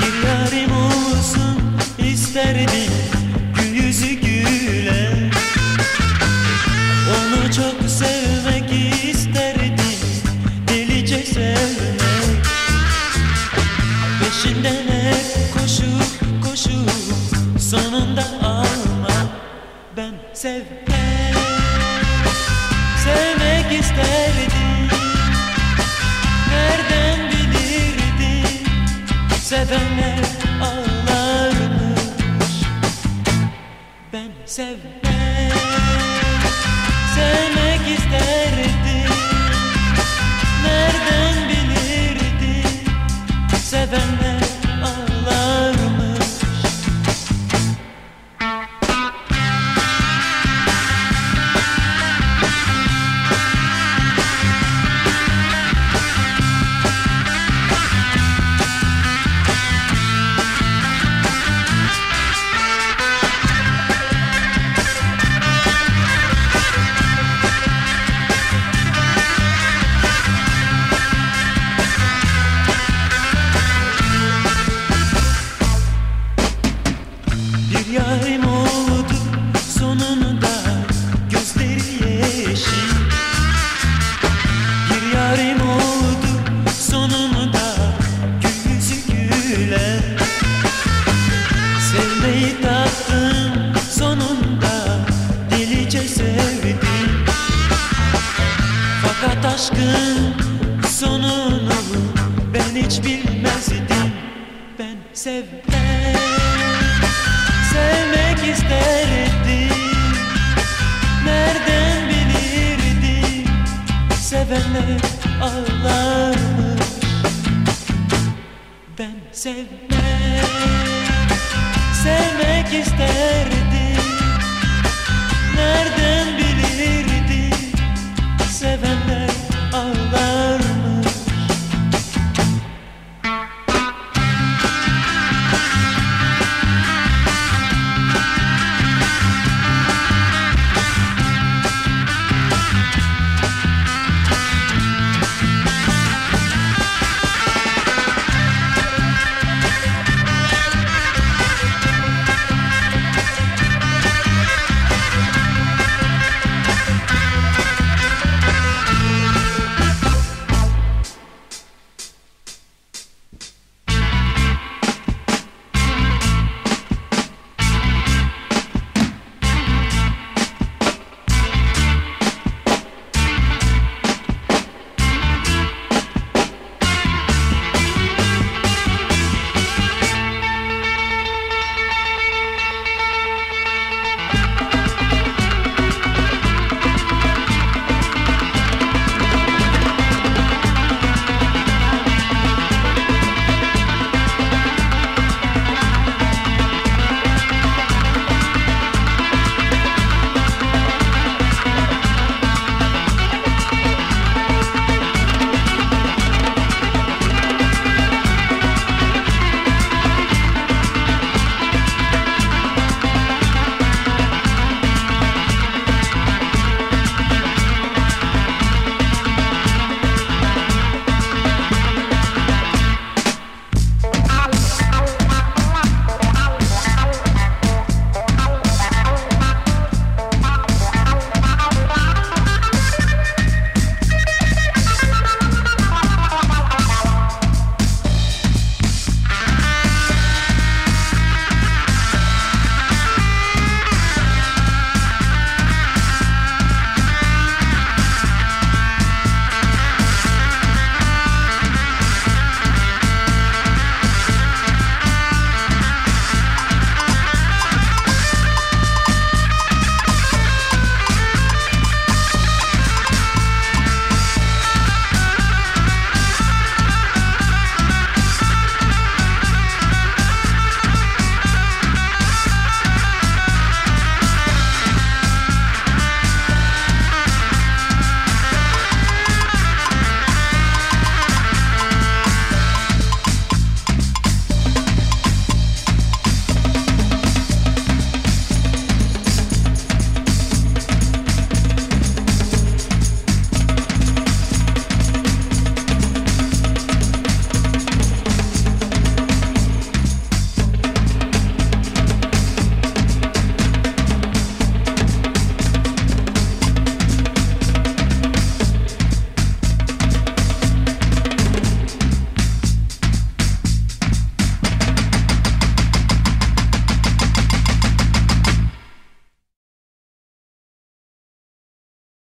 Bir yarim olsun isterdim Peşinden koşup koşup sonunda almak ben sevmek Sevmek isterdim. Nereden bilirdim? Sevenler ağlarmış. Ben sevmek Sevmek isterdim. Nereden bilirdim? Sevenler Sevmeyi sonunda delice sevdim. Fakat aşkın sonunu ben hiç bilmezdim. Ben sevmek Sevmek isterdim. Nereden bilirdim? Sevenler ağlarmış. Ben sevmek Sevmek isterdim Nereden